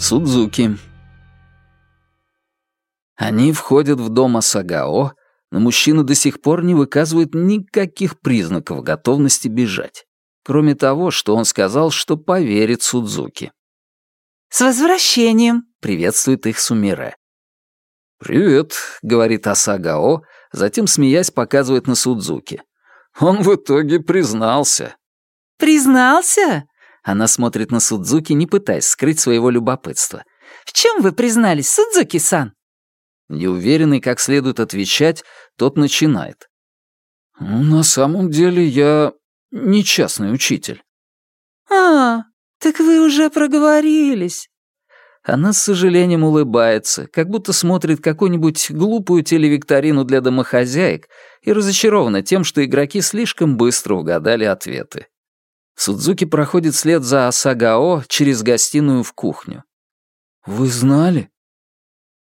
Судзуки. Они входят в дом Асагао, но мужчина до сих пор не выказывает никаких признаков готовности бежать, кроме того, что он сказал, что поверит Судзуки. «С возвращением!» — приветствует их Сумире. «Привет», — говорит Асагао, затем, смеясь, показывает на Судзуки. «Он в итоге признался». «Признался?» Она смотрит на Судзуки, не пытаясь скрыть своего любопытства. «В чем вы признались, Судзуки-сан?» Неуверенный, как следует отвечать, тот начинает. «На самом деле я не частный учитель». «А, так вы уже проговорились». Она с сожалением улыбается, как будто смотрит какую-нибудь глупую телевикторину для домохозяек и разочарована тем, что игроки слишком быстро угадали ответы. Судзуки проходит след за Асагао через гостиную в кухню. «Вы знали?»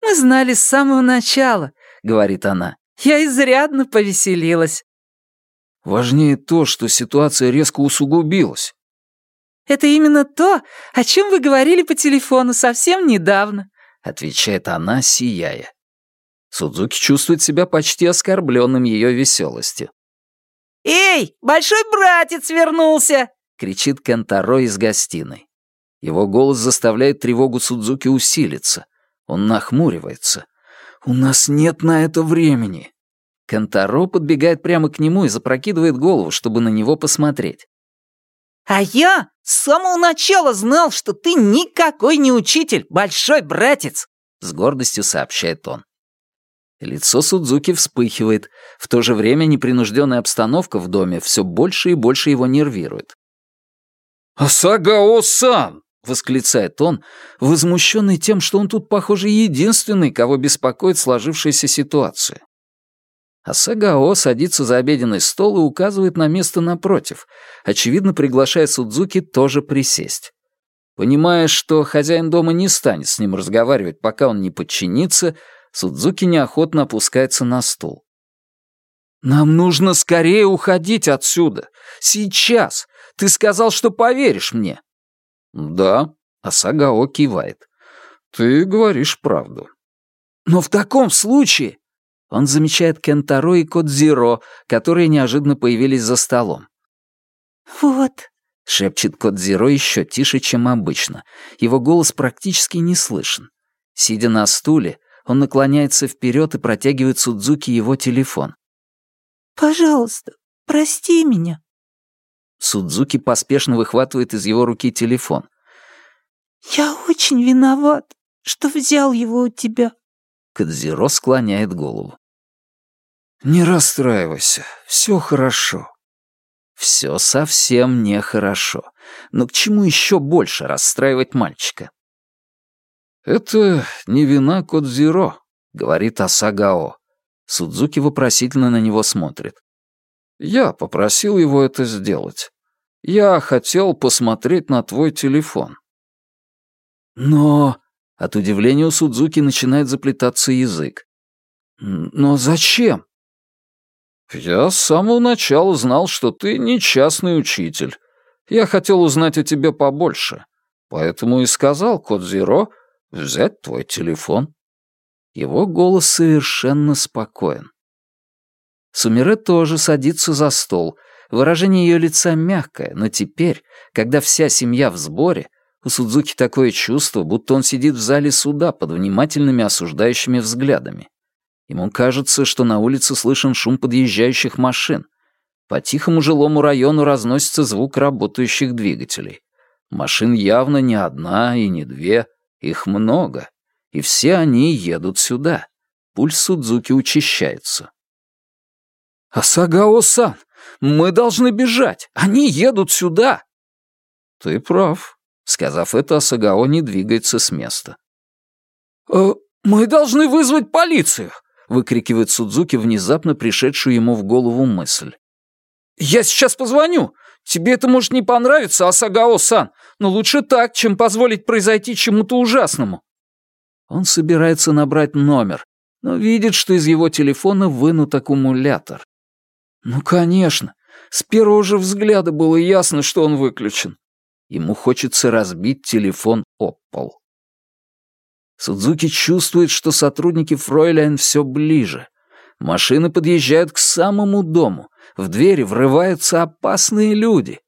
«Мы знали с самого начала», — говорит она. «Я изрядно повеселилась». «Важнее то, что ситуация резко усугубилась. «Это именно то, о чем вы говорили по телефону совсем недавно», — отвечает она, сияя. Судзуки чувствует себя почти оскорбленным ее веселостью. «Эй, большой братец вернулся!» — кричит Кентаро из гостиной. Его голос заставляет тревогу Судзуки усилиться. Он нахмуривается. «У нас нет на это времени!» Кентаро подбегает прямо к нему и запрокидывает голову, чтобы на него посмотреть. «А я с самого начала знал, что ты никакой не учитель, большой братец!» С гордостью сообщает он. Лицо Судзуки вспыхивает. В то же время непринужденная обстановка в доме все больше и больше его нервирует. «Асагао-сан!» — восклицает он, возмущенный тем, что он тут, похоже, единственный, кого беспокоит сложившаяся ситуация. Асагао садится за обеденный стол и указывает на место напротив, очевидно, приглашая Судзуки тоже присесть. Понимая, что хозяин дома не станет с ним разговаривать, пока он не подчинится, Судзуки неохотно опускается на стул. «Нам нужно скорее уходить отсюда. Сейчас. Ты сказал, что поверишь мне». «Да», — Асагао кивает. «Ты говоришь правду». «Но в таком случае он замечает Кентаро и Кодзиро, которые неожиданно появились за столом. «Вот», — шепчет Кодзиро еще тише, чем обычно. Его голос практически не слышен. Сидя на стуле, он наклоняется вперед и протягивает Судзуки его телефон. «Пожалуйста, прости меня». Судзуки поспешно выхватывает из его руки телефон. «Я очень виноват, что взял его у тебя». Кадзиро склоняет голову. «Не расстраивайся, все хорошо». Все совсем нехорошо. Но к чему еще больше расстраивать мальчика? «Это не вина Кодзиро», — говорит Асагао. Судзуки вопросительно на него смотрит. «Я попросил его это сделать. Я хотел посмотреть на твой телефон». «Но...» От удивления у Судзуки начинает заплетаться язык. «Но зачем?» «Я с самого начала знал, что ты не частный учитель. Я хотел узнать о тебе побольше, поэтому и сказал Кодзиро взять твой телефон». Его голос совершенно спокоен. Сумире тоже садится за стол. Выражение ее лица мягкое, но теперь, когда вся семья в сборе, у Судзуки такое чувство, будто он сидит в зале суда под внимательными осуждающими взглядами. Ему кажется, что на улице слышен шум подъезжающих машин. По тихому жилому району разносится звук работающих двигателей. Машин явно не одна и не две, их много. И все они едут сюда. Пульс Судзуки учащается. «Асагао-сан, мы должны бежать! Они едут сюда!» «Ты прав», Сказав это, Асагао не двигается с места. «Э, «Мы должны вызвать полицию!» — выкрикивает Судзуки внезапно пришедшую ему в голову мысль. «Я сейчас позвоню! Тебе это может не понравиться, Асагао-сан, но лучше так, чем позволить произойти чему-то ужасному!» Он собирается набрать номер, но видит, что из его телефона вынут аккумулятор. Ну, конечно, с первого же взгляда было ясно, что он выключен. Ему хочется разбить телефон об пол. Судзуки чувствует, что сотрудники Фройляйн все ближе. Машины подъезжают к самому дому. В двери врываются опасные люди.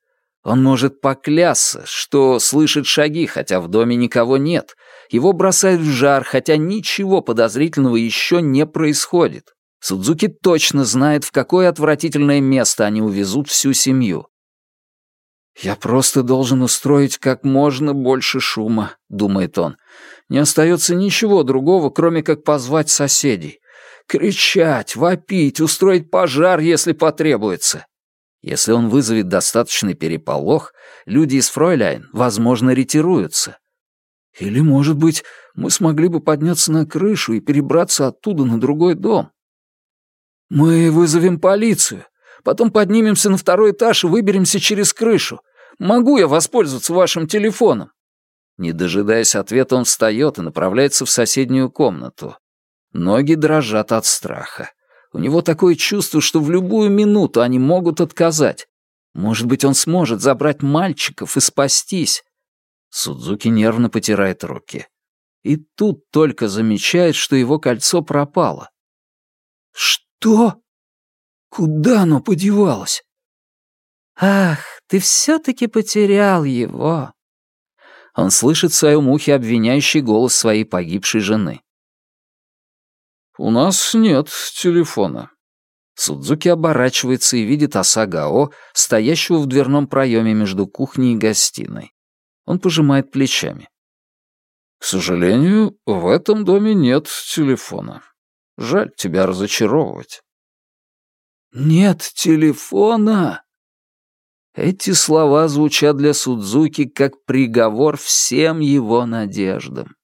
Он может поклясться, что слышит шаги, хотя в доме никого нет. Его бросают в жар, хотя ничего подозрительного еще не происходит. Судзуки точно знает, в какое отвратительное место они увезут всю семью. «Я просто должен устроить как можно больше шума», — думает он. «Не остается ничего другого, кроме как позвать соседей. Кричать, вопить, устроить пожар, если потребуется. Если он вызовет достаточный переполох, люди из Фройляйн, возможно, ретируются. Или, может быть, мы смогли бы подняться на крышу и перебраться оттуда на другой дом. Мы вызовем полицию, потом поднимемся на второй этаж и выберемся через крышу. Могу я воспользоваться вашим телефоном?» Не дожидаясь ответа, он встает и направляется в соседнюю комнату. Ноги дрожат от страха. У него такое чувство, что в любую минуту они могут отказать. Может быть, он сможет забрать мальчиков и спастись. Судзуки нервно потирает руки. И тут только замечает, что его кольцо пропало. «Что? Куда оно подевалось?» «Ах, ты все-таки потерял его!» Он слышит в своем ухе обвиняющий голос своей погибшей жены. «У нас нет телефона». Судзуки оборачивается и видит Асагао, стоящего в дверном проеме между кухней и гостиной. Он пожимает плечами. «К сожалению, в этом доме нет телефона. Жаль тебя разочаровывать». «Нет телефона?» Эти слова звучат для Судзуки как приговор всем его надеждам.